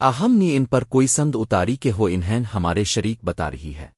آہم نے ان پر کوئی سند اتاری کہ ہو انہیں ہمارے شریک بتا رہی ہے۔